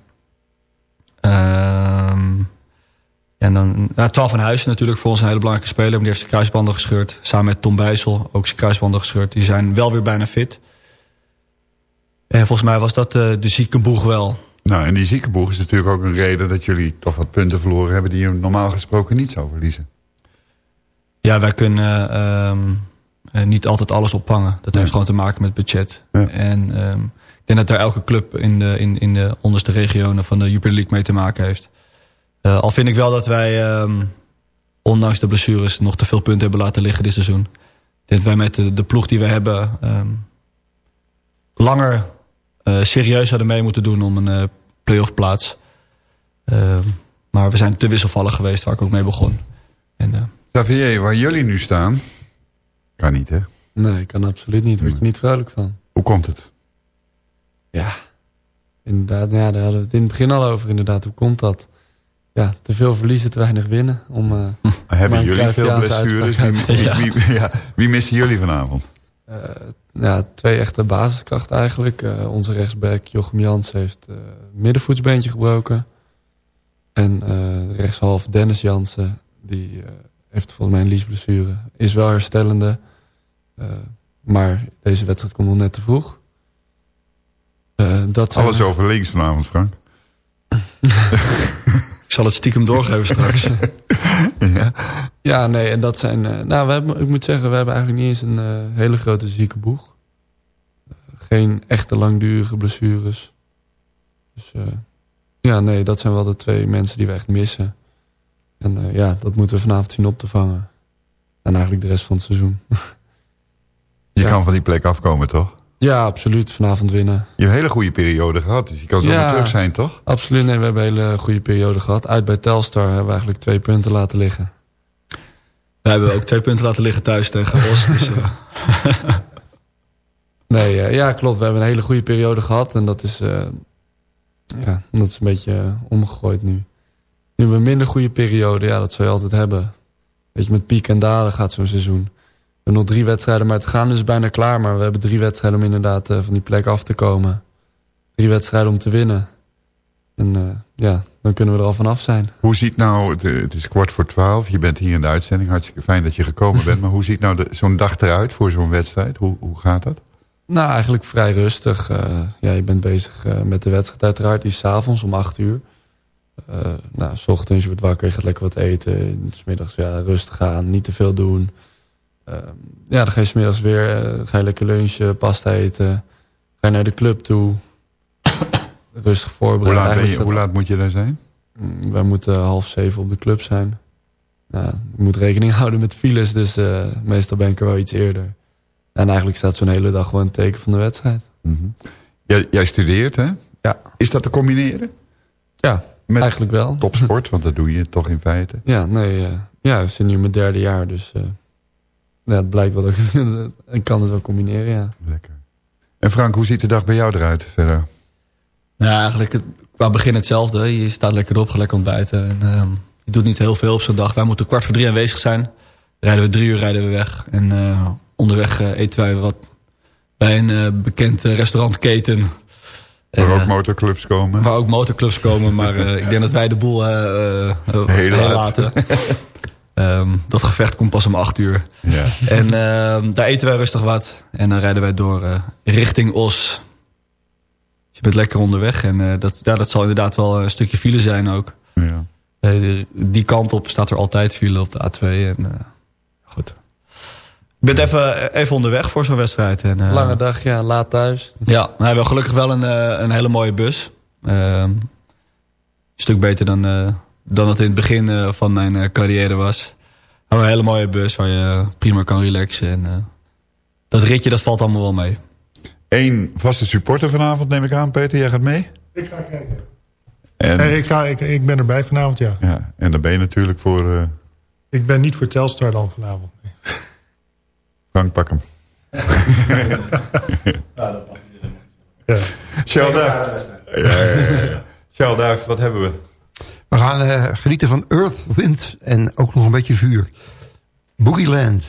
Ehm, en dan ja, Twan van Huizen natuurlijk voor ons een hele belangrijke speler. Maar die heeft zijn kruisbanden gescheurd. Samen met Tom Bijssel ook zijn kruisbanden gescheurd. Die zijn wel weer bijna fit. En volgens mij was dat eh, de zieke boeg wel. Nou, en die ziekenboeg is natuurlijk ook een reden... dat jullie toch wat punten verloren hebben... die je normaal gesproken niet zou verliezen. Ja, wij kunnen ehm, eh, niet altijd alles opvangen. Dat heeft gewoon te maken met budget. En ehm, denk dat daar elke club in de, in, in de onderste regionen van de Jupiler League mee te maken heeft. Eh, al vind ik wel dat wij, ehm, ondanks de blessures, nog te veel punten hebben laten liggen dit seizoen. Ik denk dat wij met de, de ploeg die we hebben ehm, langer eh, serieus hadden mee moeten doen om een eh play-off plaats. Ehm, maar we zijn te wisselvallig geweest waar ik ook mee begon. En, eh, Xavier, waar jullie nu staan... kan niet, hè? Nee, kan absoluut niet. Word je niet vrolijk van. Hoe komt het? Ja, inderdaad. Ja, daar hadden we het in het begin al over. Inderdaad, hoe komt dat? Ja, te veel verliezen, te weinig winnen. Om, maar Hebben jullie veel blessures? Wie, te wie, wie- ja, wie missen jullie vanavond? Eh, ja, twee echte basiskrachten eigenlijk. Eh, onze rechtsback Jochem Jans heeft middenvoetsbeentje gebroken. En rechtshalf Dennis Jansen, die heeft volgens mij een liesblessure. Is wel herstellende. Maar deze wedstrijd komt nog net te vroeg. Eh, dat zijn Alles over links vanavond, Frank. Ik zal het stiekem doorgeven straks. ja. Ja, nee, en dat zijn... eh, nou, we hebben, ik moet zeggen, we hebben eigenlijk niet eens een eh, hele grote zieke boeg. Geen echte langdurige blessures. Dus eh, ja, nee, dat zijn wel de twee mensen die we echt missen. En eh, ja, dat moeten we vanavond zien op te vangen. En eigenlijk de rest van het seizoen. Je kan van die plek afkomen, toch? Ja, absoluut. Vanavond winnen. Je hebt een hele goede periode gehad, dus je kan zo weer terug zijn, toch? Absoluut. Nee, we hebben een hele goede periode gehad. Uit bij Telstar hebben we eigenlijk twee punten laten liggen. We hebben ook twee punten laten liggen thuis tegen Os. Dus, eh, Nee, eh, ja, klopt. We hebben een hele goede periode gehad. En dat is, eh, ja, dat is een beetje omgegooid nu. Nu hebben we een minder goede periode. Ja, dat zou je altijd hebben. Weet je, met piek en dalen gaat zo'n seizoen. We hebben nog drie wedstrijden, maar het gaan dus bijna klaar. Maar we hebben drie wedstrijden om inderdaad eh, van die plek af te komen. Drie wedstrijden om te winnen. En eh, ja, dan kunnen we er al vanaf zijn. Hoe ziet nou, het, het is kwart voor twaalf, je bent hier in de uitzending, hartstikke fijn dat je gekomen bent. Maar hoe ziet nou zo'n dag eruit voor zo'n wedstrijd? Hoe, hoe gaat dat? Nou, eigenlijk vrij rustig. Eh, ja, je bent bezig eh, met de wedstrijd uiteraard. Die is 's avonds om 8 uur. Uh, nou, s ochtends je wordt wakker, je gaat lekker wat eten. S middags ja, rustig aan, niet te veel doen. Uh, ja, dan ga je smiddags weer, uh, ga je lekker lunchen, pasta eten. Ga je naar de club toe. rustig voorbereiden. Hoe laat, je, hoe laat moet je daar zijn? Mm, wij moeten half zeven op de club zijn. Nou, je moet rekening houden met files, dus uh, meestal ben ik er wel iets eerder. En eigenlijk staat zo'n hele dag gewoon een teken van de wedstrijd. Mm -hmm. jij, jij, studeert, hè? Ja. Is dat te combineren? Ja, met eigenlijk wel. Topsport, want dat doe je toch in feite? Ja, nee, uh, ja, ik zit nu in mijn derde jaar, dus uh, ja, het blijkt wel dat ik, kan het wel combineren, ja. Lekker. En Frank, hoe ziet de dag bij jou eruit verder? Nou, eigenlijk het, qua begin hetzelfde. Je staat lekker op, gaat lekker ontbijten. En, uh, je doet niet heel veel op zo'n dag. Wij moeten kwart voor drie aanwezig zijn. Rijden we drie uur rijden we weg. En uh, onderweg uh, eten wij wat bij een uh, bekend restaurantketen. Waar en, ook motorclubs komen. Waar ook motorclubs komen. Maar ik denk dat wij de boel heel, heel laten. um, dat gevecht komt pas om acht uur. Ja. En daar eten wij rustig wat. En dan rijden wij door richting Os. Dus je bent lekker onderweg. En dat, ja, dat zal inderdaad wel een stukje file zijn ook. Ja. die kant op staat er altijd file op de A2. En, uh, goed. Je bent even, even onderweg voor zo'n wedstrijd. En, uh, Lange dag, ja. Laat thuis. Ja, nou, we hebben gelukkig wel een, uh, een hele mooie bus. een stuk beter dan, dan het in het begin van mijn carrière was. We hebben een hele mooie bus waar je prima kan relaxen. En, dat ritje, dat valt allemaal wel mee. Eén vaste supporter vanavond neem ik aan, Peter. Jij gaat mee? Ik ga kijken. En... Ik, ga, ik, ik ben erbij vanavond, ja. ja. En dan ben je natuurlijk voor... Uh... Ik ben niet voor Telstar dan vanavond. Nee. Frank, pak hem. ja, dat ja. Charles Duif. Ja, ja, Charles Duif, wat hebben we? We gaan uh, genieten van Earth, Wind en ook nog een beetje vuur. Boogie Land.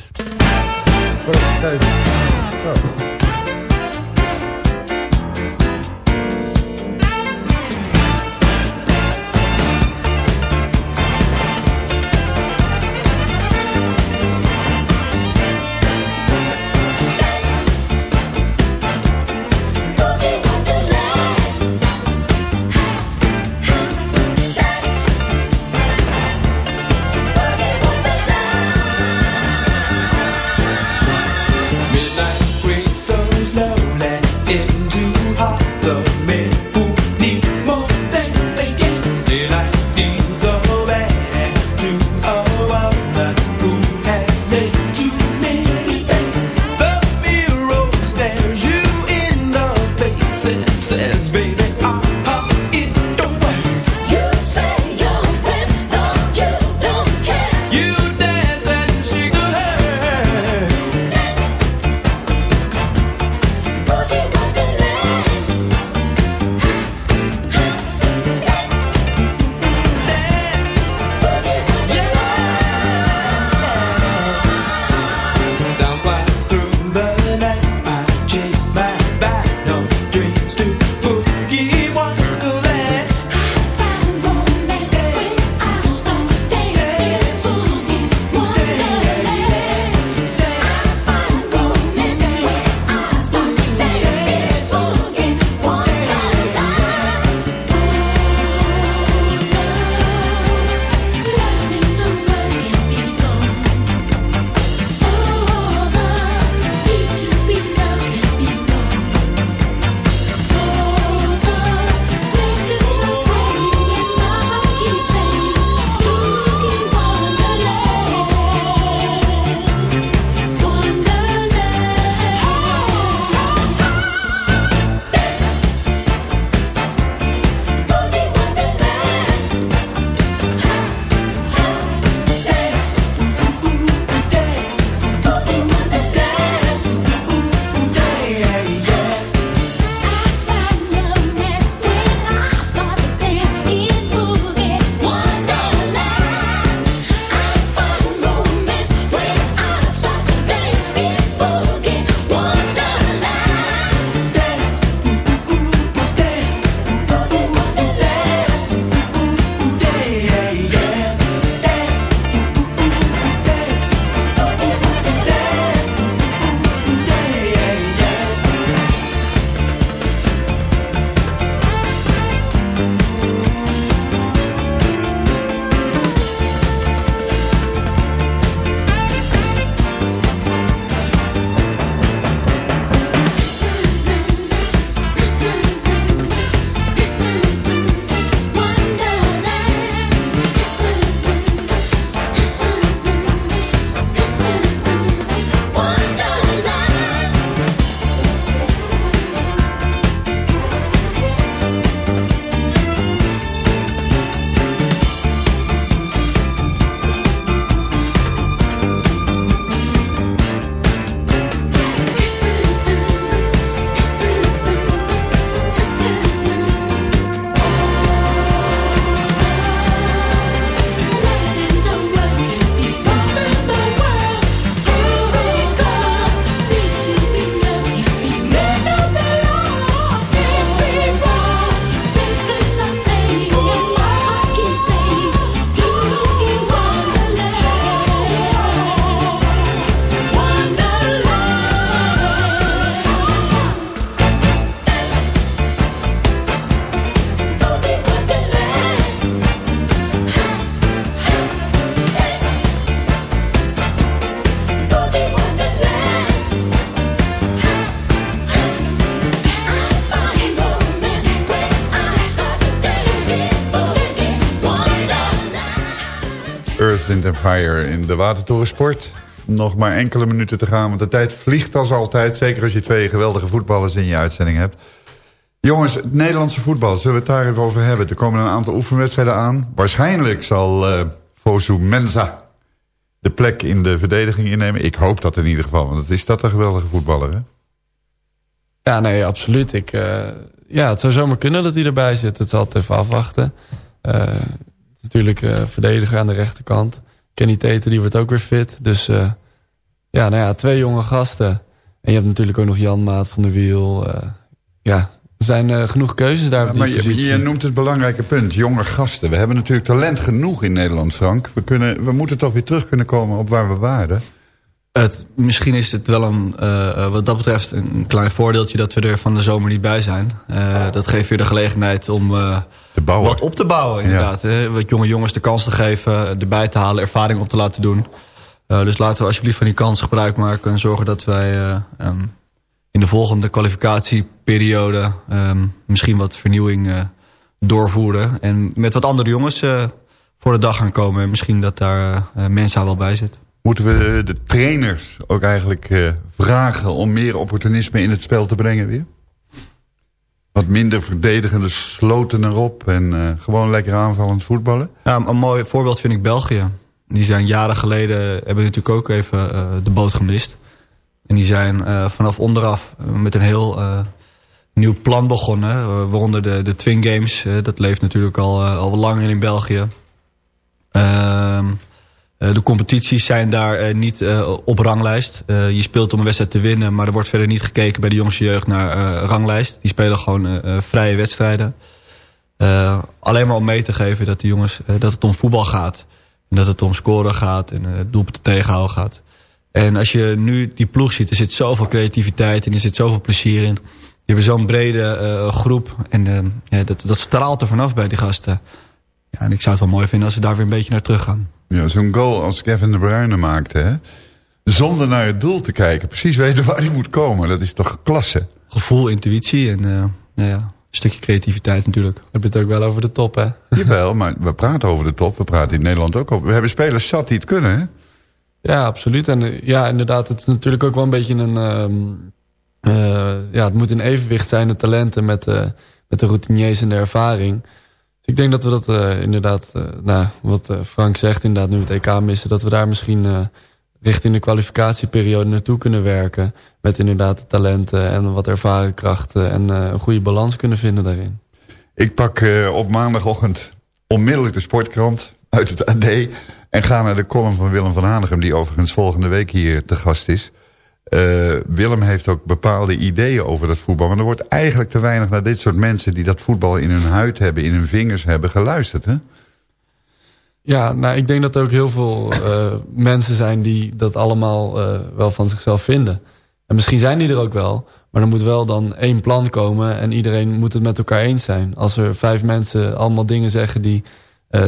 Wind Fire in de Watertoren Sport. Nog maar enkele minuten te gaan, want de tijd vliegt als altijd. Zeker als je twee geweldige voetballers in je uitzending hebt. Jongens, het Nederlandse voetbal, zullen we het daar even over hebben? Er komen een aantal oefenwedstrijden aan. Waarschijnlijk zal uh, Fosu Mensa de plek in de verdediging innemen. Ik hoop dat in ieder geval, want het is dat een geweldige voetballer, hè? Ja, nee, absoluut. Ik, uh, ja, het zou zomaar kunnen dat hij erbij zit. Het zal het even afwachten. Uh, natuurlijk uh, verdediger aan de rechterkant. Kenny Teten, die wordt ook weer fit. Dus uh, ja, nou ja, twee jonge gasten. En je hebt natuurlijk ook nog Jan Maat van der Wiel. ja, er zijn genoeg keuzes daar ja, maar je, je, noemt het belangrijke punt, jonge gasten. We hebben natuurlijk talent genoeg in Nederland, Frank. We, kunnen, we moeten toch weer terug kunnen komen op waar we waren. Het, misschien is het wel een, uh, wat dat betreft een klein voordeeltje dat we er van de zomer niet bij zijn. Uh, dat geeft weer de gelegenheid om wat op te bouwen inderdaad. Hè? Wat jonge jongens de kans te geven, erbij te halen, ervaring op te laten doen. dus laten we alsjeblieft van die kans gebruik maken en zorgen dat wij um, in de volgende kwalificatieperiode um, misschien wat vernieuwing doorvoeren. En met wat andere jongens voor de dag gaan komen. En misschien dat daar mensen wel bij zit moeten we de trainers ook eigenlijk vragen... om meer opportunisme in het spel te brengen weer? Wat minder verdedigende sloten erop en uh, gewoon lekker aanvallend voetballen? Een mooi voorbeeld vind ik België. Die zijn jaren geleden, hebben natuurlijk ook even uh, de boot gemist. En die zijn vanaf onderaf met een heel nieuw plan begonnen. waaronder de, de Twin Games, dat leeft natuurlijk al, al langer in België. Ehm de competities zijn daar uh, niet uh, op ranglijst. je speelt om een wedstrijd te winnen, maar er wordt verder niet gekeken bij de jongste jeugd naar ranglijst. Die spelen gewoon vrije wedstrijden. alleen maar om mee te geven dat de jongens dat het om voetbal gaat. En dat het om scoren gaat en doelpunten tegenhouden gaat. En als je nu die ploeg ziet, er zit zoveel creativiteit en er zit zoveel plezier in. Je hebt zo'n brede groep en dat, dat straalt er vanaf bij die gasten. Ja, en ik zou het wel mooi vinden als we daar weer een beetje naar terug gaan. Ja, zo'n goal als Kevin de Bruyne maakte, hè? Zonder naar het doel te kijken. Precies weten waar hij moet komen. Dat is toch klasse? Gevoel, intuïtie en uh, nou ja, een stukje creativiteit natuurlijk. Heb je het ook wel over de top, hè? Jawel, maar we praten over de top. We praten in Nederland ook over. We hebben spelers zat die het kunnen, hè? Ja, absoluut. En eh, ja, inderdaad, het is natuurlijk ook wel een beetje een... Um, uh, ja, het moet in evenwicht zijn, de talenten met, uh, met de routiniers en de ervaring. Ik denk dat we dat uh, inderdaad, uh, nou, wat uh, Frank zegt, inderdaad nu het EK missen, dat we daar misschien richting de kwalificatieperiode naartoe kunnen werken. Met inderdaad de talenten en wat ervaren krachten en een goede balans kunnen vinden daarin. Ik pak op maandagochtend onmiddellijk de sportkrant uit het AD en ga naar de column van Willem van Hanegem, die overigens volgende week hier te gast is. Uh, Willem heeft ook bepaalde ideeën over dat voetbal. Maar er wordt eigenlijk te weinig naar dit soort mensen... die dat voetbal in hun huid hebben, in hun vingers hebben geluisterd. Hè? Ja, nou, ik denk dat er ook heel veel uh, mensen zijn... die dat allemaal uh, wel van zichzelf vinden. En misschien zijn die er ook wel. Maar er moet wel dan één plan komen... en iedereen moet het met elkaar eens zijn. Als er vijf mensen allemaal dingen zeggen die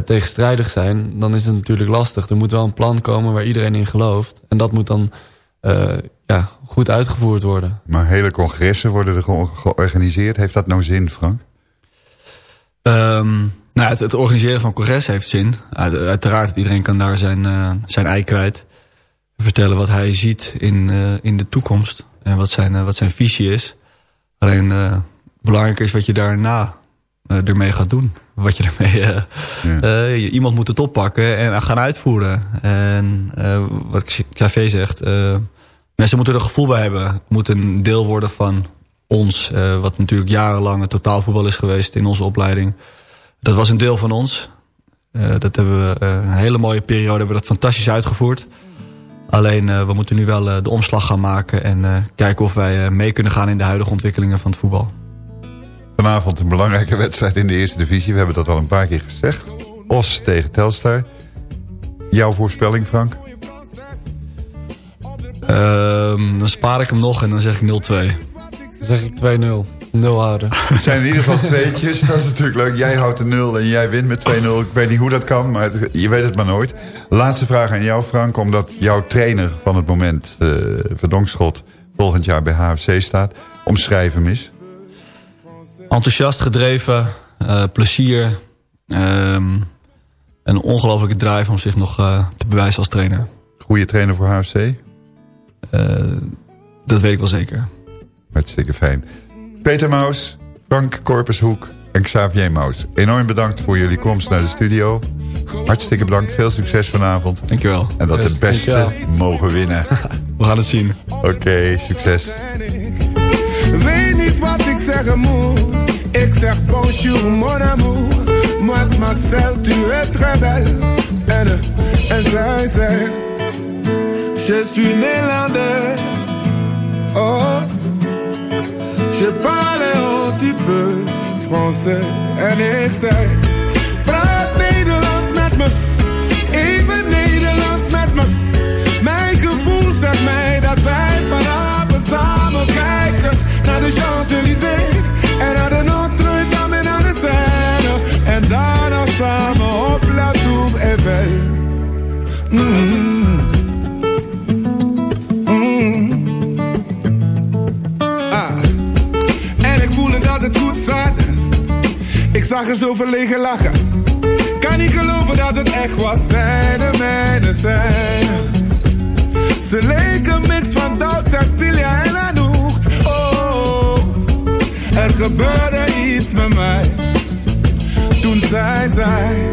tegenstrijdig zijn... dan is het natuurlijk lastig. Er moet wel een plan komen waar iedereen in gelooft. En dat moet dan ja, goed uitgevoerd worden. Maar hele congressen worden er gewoon georganiseerd. Heeft dat nou zin, Frank? Um, nou, het, het, organiseren van congressen heeft zin. Uiteraard, iedereen kan daar zijn, uh, zijn ei kwijt. Vertellen wat hij ziet in, uh, in de toekomst. En wat zijn, uh, wat zijn visie is. Alleen belangrijk is wat je daarna ermee gaat doen. Wat je ermee... Ja. iemand moet het oppakken en gaan uitvoeren. En wat Xavier zegt Mensen moeten er gevoel bij hebben. Het moet een deel worden van ons. Wat natuurlijk jarenlang het totaalvoetbal is geweest in onze opleiding. Dat was een deel van ons. Uh, dat hebben we uh, een hele mooie periode hebben we dat fantastisch uitgevoerd. Alleen we moeten nu wel de omslag gaan maken. En kijken of wij mee kunnen gaan in de huidige ontwikkelingen van het voetbal. Vanavond een belangrijke wedstrijd in de eerste divisie. We hebben dat al een paar keer gezegd. Os tegen Telstar. Jouw voorspelling Frank? Um, dan spaar ik hem nog en dan zeg ik 0-2. Dan zeg ik 2-0. 0 houden. Het zijn in ieder geval tweetjes. Dat is natuurlijk leuk. Jij houdt de 0 en jij wint met 2-0. Ik weet niet hoe dat kan, maar je weet het maar nooit. Laatste vraag aan jou, Frank. Omdat jouw trainer van het moment, uh, Verdonkschot, volgend jaar bij HFC staat. Omschrijf hem eens. Enthousiast gedreven, uh, plezier. Um, En een ongelofelijke drive om zich nog eh, te bewijzen als trainer. Goede trainer voor HFC? dat weet ik wel zeker. Hartstikke fijn. Peter Maus, Frank Korpershoek en Xavier Maus. Enorm bedankt voor jullie komst naar de studio. Hartstikke bedankt. Veel succes vanavond. Dankjewel. En dat Yes, de beste dankjewel. mogen winnen. We gaan het zien. Oké, succes. Weet niet wat ik zeggen moet. Ik zeg bonjour mon amour. Mademoiselle, tu es très belle. En, en zij zegt, je suis néerlandaise. Oh, je parle un petit peu français. En ik zeg, praat Nederlands met me. Even Nederlands met me. Mijn gevoel zegt mij dat wij vanavond samen zag er zo verlegen lachen. Kan niet geloven dat het echt was. Zij de mijne zijn. Ze leken mix van Doubt, Cecilia en Anouk. Oh, er gebeurde iets met mij. Toen zij zei,